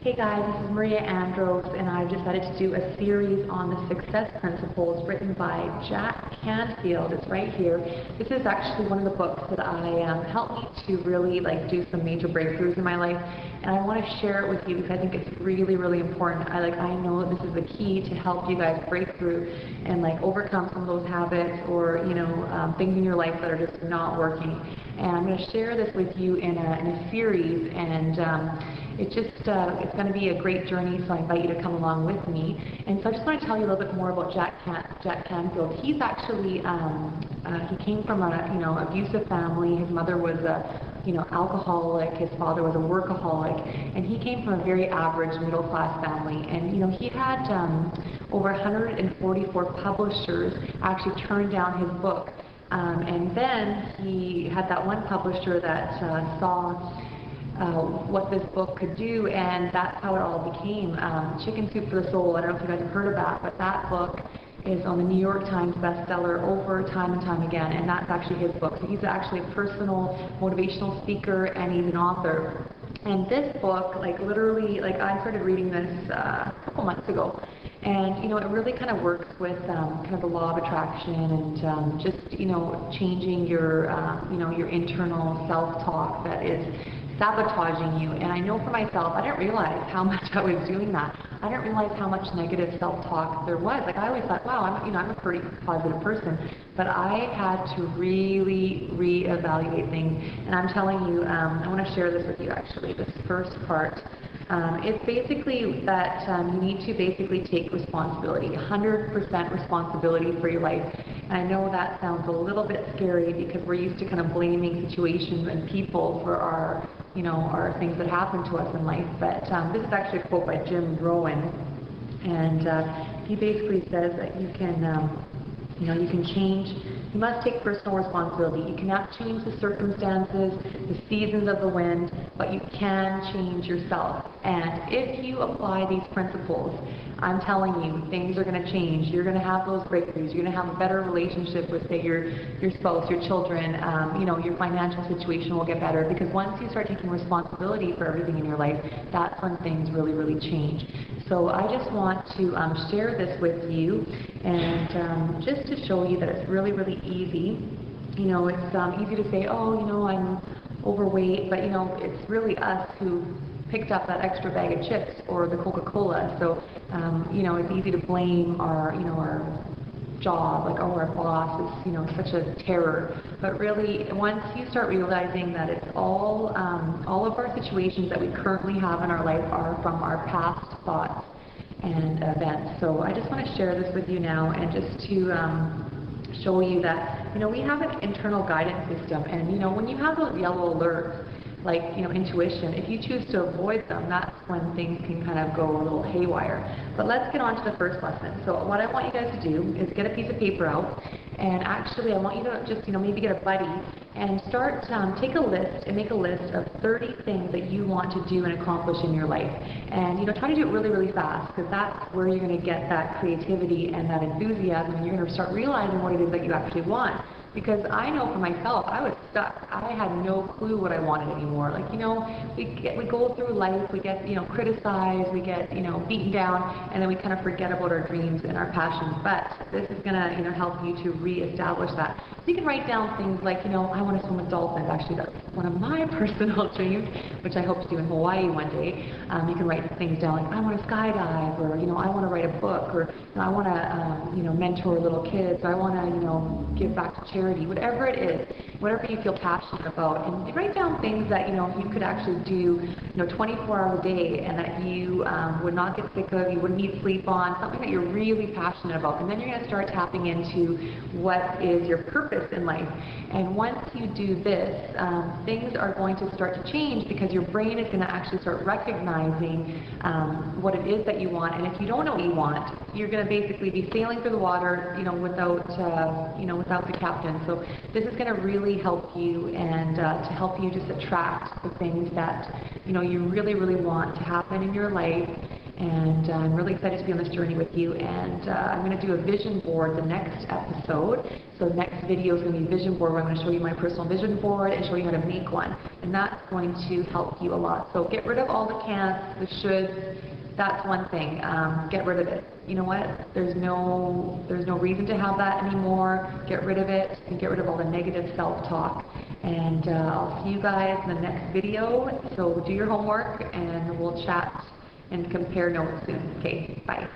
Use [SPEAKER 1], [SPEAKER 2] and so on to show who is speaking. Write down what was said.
[SPEAKER 1] Hey guys, this is Maria Andros, and I've decided to do a series on the success principles written by Jack Canfield. It's right here. This is actually one of the books that I um, helped me to really like do some major breakthroughs in my life, and I want to share it with you because I think it's really, really important. I like I know this is the key to help you guys break through and like overcome some of those habits or you know um, things in your life that are just not working. And I'm going to share this with you in a, in a series and. Um, it just uh, it's going to be a great journey, so I invite you to come along with me. And so I just want to tell you a little bit more about Jack Can- Jack Canfield. He's actually um, uh, he came from a you know abusive family. His mother was a you know alcoholic. His father was a workaholic, and he came from a very average middle class family. And you know he had um, over 144 publishers actually turn down his book. Um, and then he had that one publisher that uh, saw uh, what this book could do, and that's how it all became. Um, Chicken Soup for the Soul, I don't know if you guys have heard of that, but that book is on the New York Times bestseller over time and time again, and that's actually his book. So he's actually a personal motivational speaker, and he's an author. And this book, like literally, like I started reading this uh, a couple months ago, and you know, it really kind of works with um, kind of the law of attraction and um, just you know, changing your uh, you know your internal self-talk that is sabotaging you. And I know for myself, I didn't realize how much I was doing that. I didn't realize how much negative self-talk there was. Like I always thought, wow, I'm you know I'm a pretty positive person, but I had to really reevaluate things. And I'm telling you, um, I want to share this with you actually. This first part. Um, it's basically that um, you need to basically take responsibility, 100% responsibility for your life. And I know that sounds a little bit scary because we're used to kind of blaming situations and people for our you know, are things that happen to us in life. But um, this is actually a quote by Jim Rohn, and uh, he basically says that you can, um, you know, you can change. You must take personal responsibility. You cannot change the circumstances, the seasons of the wind, but you can change yourself. And if you apply these principles, I'm telling you, things are going to change. You're going to have those breakthroughs. You're going to have a better relationship with, say, your your spouse, your children. Um, you know, your financial situation will get better because once you start taking responsibility for everything in your life, that's when things really, really change. So I just want to um, share this with you, and um, just to show you that it's really, really easy. You know, it's um, easy to say, oh, you know, I'm overweight, but you know, it's really us who picked up that extra bag of chips or the Coca-Cola. So, um, you know, it's easy to blame our, you know, our job, like, oh, our boss is, you know, such a terror. But really, once you start realizing that it's all, um, all of our situations that we currently have in our life are from our past thoughts and events. So I just want to share this with you now and just to um, show you that, you know, we have an internal guidance system. And, you know, when you have those yellow alerts, like you know intuition. If you choose to avoid them, that's when things can kind of go a little haywire. But let's get on to the first lesson. So what I want you guys to do is get a piece of paper out, and actually I want you to just you know maybe get a buddy and start um, take a list and make a list of 30 things that you want to do and accomplish in your life. And you know try to do it really really fast because that's where you're going to get that creativity and that enthusiasm, and you're going to start realizing what it is that you actually want because I know for myself, I was stuck. I had no clue what I wanted anymore. Like, you know, we get, we go through life, we get, you know, criticized, we get, you know, beaten down, and then we kind of forget about our dreams and our passions. But this is going to, you know, help you to reestablish that. You can write down things like, you know, I want to swim with dolphins. Actually, that's one of my personal dreams, which I hope to do in Hawaii one day. Um, you can write things down like, I want to skydive, or, you know, I want to write a book, or, I want to, um, you know, mentor little kids, or I want to, you know, give back to charity charity, whatever it is, whatever you feel passionate about, and write down things that you know you could actually do, you know, 24 hours a day, and that you um, would not get sick of, you wouldn't need sleep on, something that you're really passionate about, and then you're going to start tapping into what is your purpose in life. And once you do this, um, things are going to start to change because your brain is going to actually start recognizing um, what it is that you want. And if you don't know what you want, you're going to basically be sailing through the water, you know, without, uh, you know, without the captain. So this is going to really help you and uh, to help you just attract the things that you know you really, really want to happen in your life And uh, I'm really excited to be on this journey with you. And uh, I'm going to do a vision board the next episode. So the next video is going to be vision board where I'm going to show you my personal vision board and show you how to make one. And that's going to help you a lot. So get rid of all the can'ts, the shoulds. That's one thing. Um, get rid of it. You know what? There's no there's no reason to have that anymore. Get rid of it and get rid of all the negative self-talk. And uh, I'll see you guys in the next video. So do your homework and we'll chat and compare notes soon. Okay, bye.